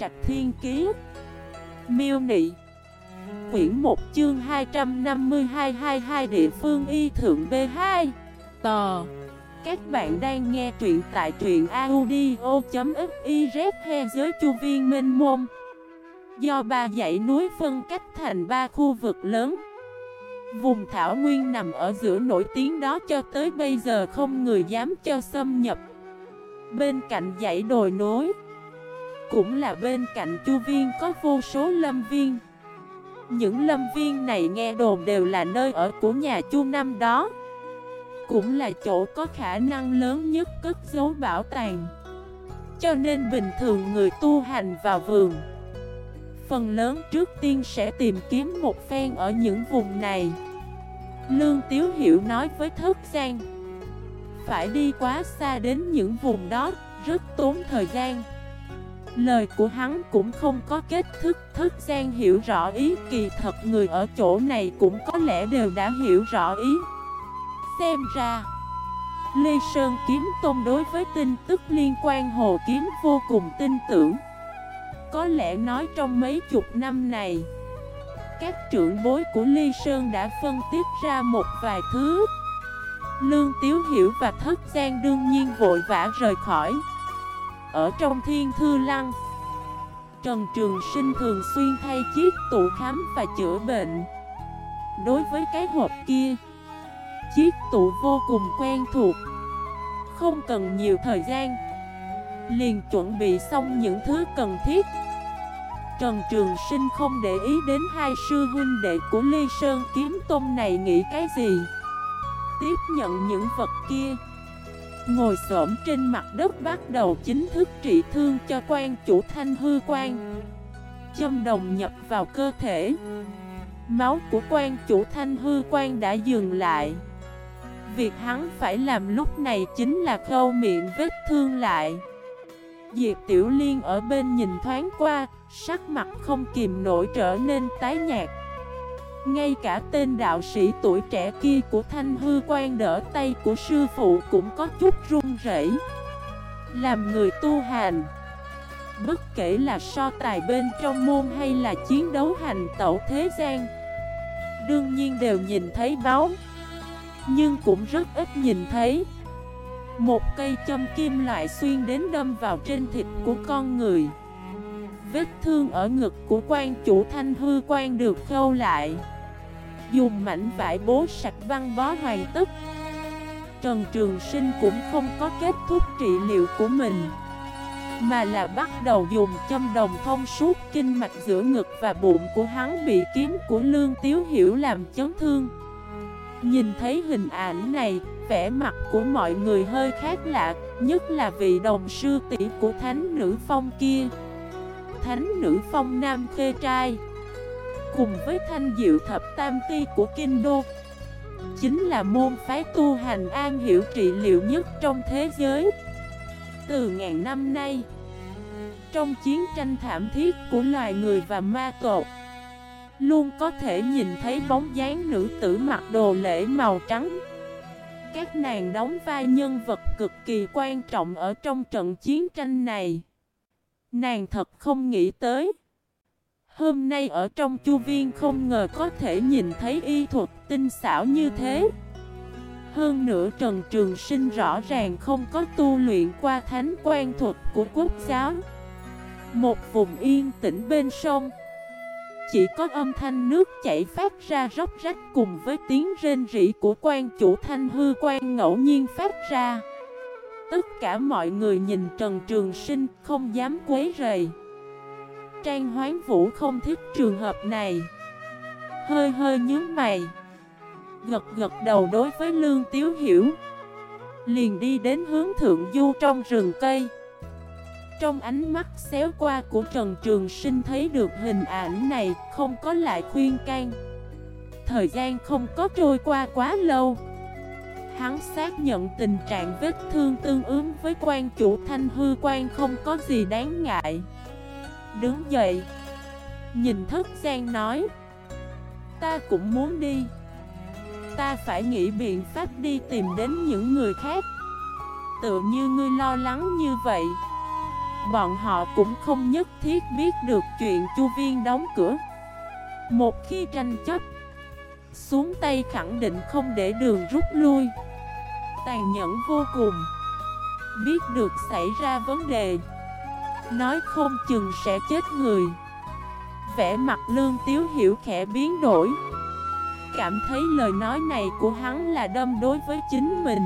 Trạch Thiên Kiế Miêu Nị. Quyển 1 chương 252-22 Địa phương y thượng B2 Tò. Các bạn đang nghe truyện tại truyện audio.xyz He giới chu viên minh môn. Do ba dãy núi phân cách thành ba khu vực lớn. Vùng Thảo Nguyên nằm ở giữa nổi tiếng đó cho tới bây giờ không người dám cho xâm nhập. Bên cạnh dãy đồi núi cũng là bên cạnh chu viên có vô số lâm viên. Những lâm viên này nghe đồn đều là nơi ở của nhà chu năm đó. Cũng là chỗ có khả năng lớn nhất cất giấu bảo tàng. Cho nên bình thường người tu hành vào vườn Phần lớn trước tiên sẽ tìm kiếm một phen ở những vùng này. Lương Tiếu Hiểu nói với Thất Giang Phải đi quá xa đến những vùng đó, rất tốn thời gian. Lời của hắn cũng không có kết thức Thất gian hiểu rõ ý Kỳ thật người ở chỗ này cũng có lẽ đều đã hiểu rõ ý. Xem ra, Lê Sơn Kiếm Tôn đối với tin tức liên quan Hồ Kiếm vô cùng tin tưởng. Có lẽ nói trong mấy chục năm này, Các trưởng bối của Ly Sơn đã phân tích ra một vài thứ. Lương Tiếu Hiểu và Thất Giang đương nhiên vội vã rời khỏi. Ở trong thiên thư lăng. Trần Trường Sinh thường xuyên thay chiếc tủ khám và chữa bệnh. Đối với cái hộp kia, Chiếc tủ vô cùng quen thuộc, Không cần nhiều thời gian, Liền chuẩn bị xong những thứ cần thiết. Trần Trường Sinh không để ý đến hai sư huynh đệ của Ly Sơn Kiếm Tôn này nghĩ cái gì. Tiếp nhận những vật kia Ngồi xổm trên mặt đất bắt đầu chính thức trị thương cho quan chủ thanh hư quan. Châm đồng nhập vào cơ thể. Máu của quan chủ thanh hư quan đã dừng lại. Việc hắn phải làm lúc này chính là khâu miệng vết thương lại. Diệp Tiểu Liên ở bên nhìn thoáng qua, sắc mặt không kìm nổi trở nên tái nhạt. Ngay cả tên đạo sĩ tuổi trẻ kia của Thanh Hư Quan đỡ tay của sư phụ cũng có chút run rẩy. Làm người tu hành, bất kể là so tài bên trong môn hay là chiến đấu hành tẩu thế gian, đương nhiên đều nhìn thấy máu, nhưng cũng rất ít nhìn thấy. Một cây châm kim loại xuyên đến đâm vào trên thịt của con người Vết thương ở ngực của quan chủ thanh hư quan được khâu lại Dùng mảnh vải bố sạch văn bó hoàn tất. Trần Trường Sinh cũng không có kết thúc trị liệu của mình Mà là bắt đầu dùng châm đồng thông suốt kinh mạch giữa ngực và bụng của hắn bị kiếm của Lương Tiếu Hiểu làm chấn thương. Nhìn thấy hình ảnh này, vẻ mặt của mọi người hơi khác lạ, nhất là vị đồng sư tỷ của thánh nữ phong kia. Thánh nữ phong nam khê trai, cùng với thanh diệu thập tam ti của kinh đô, chính là môn phái tu hành an hiểu trị liệu nhất trong thế giới. Từ ngàn năm nay, trong chiến tranh thảm thiết của loài người và ma tộc, Luôn có thể nhìn thấy bóng dáng nữ tử mặc đồ lễ màu trắng. Các nàng đóng vai nhân vật cực kỳ quan trọng ở trong trận chiến tranh này. Nàng thật không nghĩ tới Hôm nay ở trong chu viên không ngờ có thể nhìn thấy y thuật tinh xảo như thế. Hơn nữa Trần Trường Sinh rõ ràng không có tu luyện qua thánh quan thuật của quốc giáo. Một vùng yên tĩnh bên sông, chỉ có âm thanh nước chảy phát ra róc rách cùng với tiếng rên rỉ của quan chủ thanh hư quan ngẫu nhiên phát ra. Tất cả mọi người nhìn Trần Trường Sinh không dám quấy rầy. Trang Hoán Vũ không thích trường hợp này. Hơi hơi nhớ mày. Gật gật đầu đối với Lương Tiếu Hiểu. Liền đi đến hướng thượng du trong rừng cây. Trong ánh mắt xéo qua của Trần Trường Sinh thấy được hình ảnh này không có lại khuyên can. Thời gian không có trôi qua quá lâu. Hắn xác nhận tình trạng vết thương tương ứng với quan chủ thanh hư quan không có gì đáng ngại. Đứng dậy Nhìn thức gian nói Ta cũng muốn đi Ta phải nghĩ biện pháp đi tìm đến những người khác Tựa như ngươi lo lắng như vậy bọn họ cũng không nhất thiết biết được chuyện Chu Viên đóng cửa. Một khi tranh chấp, xuống tay khẳng định không để đường rút lui. Tàn nhẫn vô cùng. Biết được xảy ra vấn đề, nói không chừng sẽ chết người. Vẻ mặt lương tiếu hiểu khẽ biến đổi. Cảm thấy lời nói này của hắn là đâm đối với chính mình.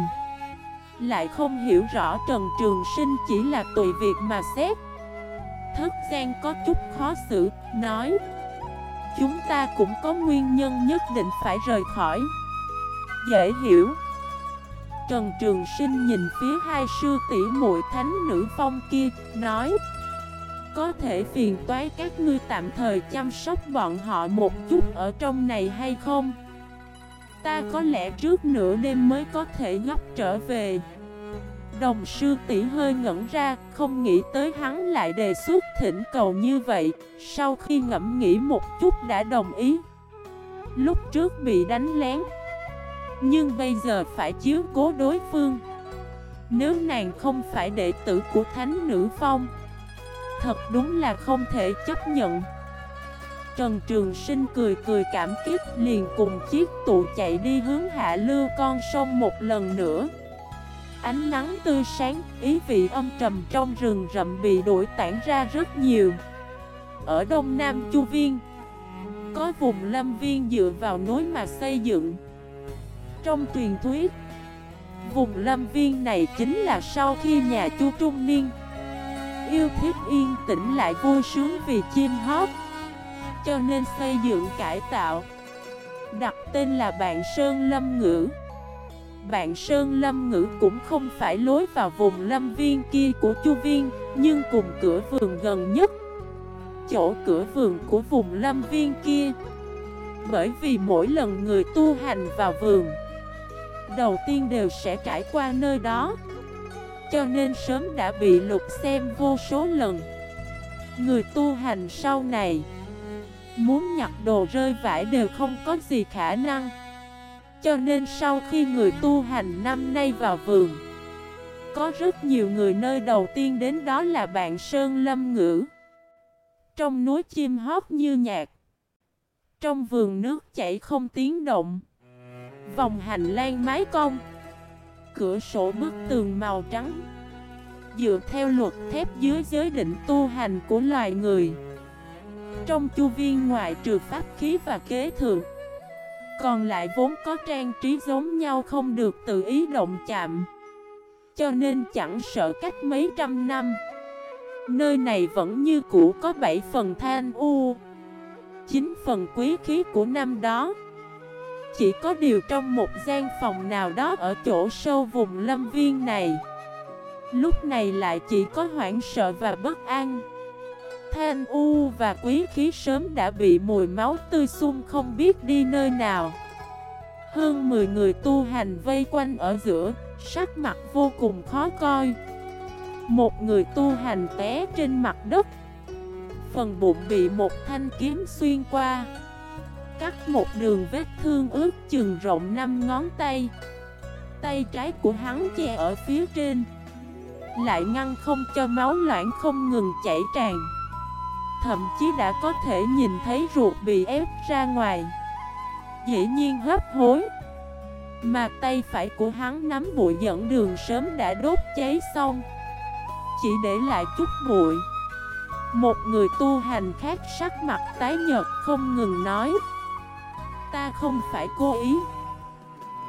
Lại không hiểu rõ Trần Trường Sinh chỉ là tùy việc mà xét Thất gian có chút khó xử, nói Chúng ta cũng có nguyên nhân nhất định phải rời khỏi Dễ hiểu Trần Trường Sinh nhìn phía hai sư tỷ muội thánh nữ phong kia, nói Có thể phiền toái các ngươi tạm thời chăm sóc bọn họ một chút ở trong này hay không? Ta có lẽ trước nửa đêm mới có thể gấp trở về Đồng sư tỷ hơi ngẩn ra Không nghĩ tới hắn lại đề xuất thỉnh cầu như vậy Sau khi ngẫm nghĩ một chút đã đồng ý Lúc trước bị đánh lén nhưng bây giờ phải chiếu cố đối phương. Nếu nàng không phải đệ tử của thánh nữ phong Thật đúng là không thể chấp nhận. Trần Trường Sinh cười cười cảm kích liền cùng chiếc tụ chạy đi hướng hạ lưu con sông một lần nữa. Ánh nắng tươi sáng, ý vị âm trầm trong rừng rậm bị đuổi tản ra rất nhiều. Ở đông nam Chu Viên Có vùng lâm viên dựa vào núi mà xây dựng. Trong truyền thuyết. Vùng lâm viên này chính là sau khi nhà Chu Trung Niên Yêu thích yên tĩnh lại vui sướng vì chim hót, cho nên xây dựng cải tạo, Đặt tên là Bạn Sơn Lâm Ngữ. Bạn Sơn Lâm Ngữ cũng không phải lối vào vùng lâm viên kia của Chu Viên, Nhưng cùng cửa vườn gần nhất, Chỗ cửa vườn của vùng lâm viên kia. Bởi vì mỗi lần người tu hành vào vườn Đầu tiên đều sẽ trải qua nơi đó. Cho nên sớm đã bị lục xem vô số lần. Người tu hành sau này, Muốn nhặt đồ rơi vải đều không có gì khả năng. Cho nên sau khi người tu hành năm nay vào vườn, Có rất nhiều người nơi đầu tiên đến đó là bạn Sơn Lâm Ngữ. Trong núi chim hót như nhạc, Trong vườn nước chảy không tiếng động. Vòng hành lang mái cong Cửa sổ bức tường màu trắng. Dựa theo luật thép dưới giới định tu hành của loài người. Trong chu viên ngoại trừ pháp khí và kế thượng Còn lại vốn có trang trí giống nhau không được tự ý động chạm. Cho nên chẳng sợ cách mấy trăm năm, Nơi này vẫn như cũ có 7 phần than u 9 phần quý khí của năm đó. Chỉ có điều trong một gian phòng nào đó ở chỗ sâu vùng lâm viên này. Lúc này lại chỉ có hoảng sợ và bất an. Thanh U và quý khí sớm đã bị mùi máu tươi xung không biết đi nơi nào. Hơn 10 người tu hành vây quanh ở giữa, sắc mặt vô cùng khó coi. Một người tu hành té trên mặt đất. Phần bụng bị một thanh kiếm xuyên qua. Cắt một đường vết thương ướt chừng rộng 5 ngón tay. Tay trái của hắn che ở phía trên, Lại ngăn không cho máu loãng không ngừng chảy tràn. Thậm chí đã có thể nhìn thấy ruột bị ép ra ngoài. Dĩ nhiên hấp hối, Mà tay phải của hắn nắm bụi dẫn đường sớm đã đốt cháy xong. Chỉ để lại chút bụi. Một người tu hành khác sắc mặt tái nhật không ngừng nói. Ta không phải cố ý.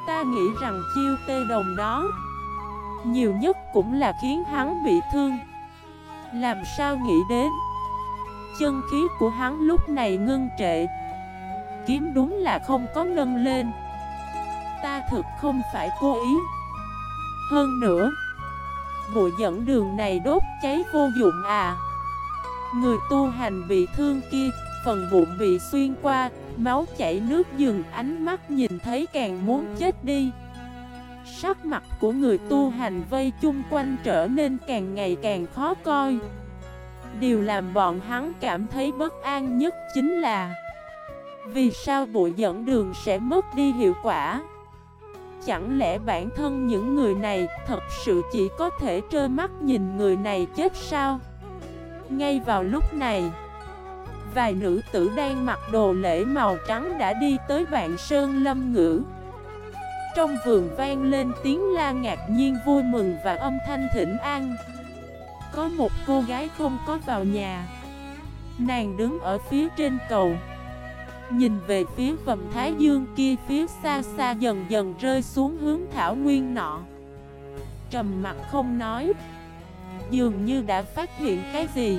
Ta nghĩ rằng chiêu tê đồng đó Nhiều nhất cũng là khiến hắn bị thương. Làm sao nghĩ đến? Chân khí của hắn lúc này ngưng trệ. Kiếm đúng là không có nâng lên. Ta thực không phải cố ý. Hơn nữa Bụi dẫn đường này đốt cháy vô dụng à. Người tu hành bị thương kia, Phần bụng bị xuyên qua Máu chảy nước dừng, ánh mắt nhìn thấy càng muốn chết đi. Sắc mặt của người tu hành vây chung quanh trở nên càng ngày càng khó coi. Điều làm bọn hắn cảm thấy bất an nhất chính là, Vì sao bụi dẫn đường sẽ mất đi hiệu quả? Chẳng lẽ bản thân những người này thật sự chỉ có thể trơ mắt nhìn người này chết sao? Ngay vào lúc này Vài nữ tử đang mặc đồ lễ màu trắng đã đi tới vạn sơn lâm ngữ. Trong vườn vang lên tiếng la ngạc nhiên vui mừng và âm thanh thỉnh an. Có một cô gái không có vào nhà. Nàng đứng ở phía trên cầu. Nhìn về phía vầm thái dương kia, phía xa xa dần dần rơi xuống hướng thảo nguyên nọ. Trầm mặt không nói. Dường như đã phát hiện cái gì.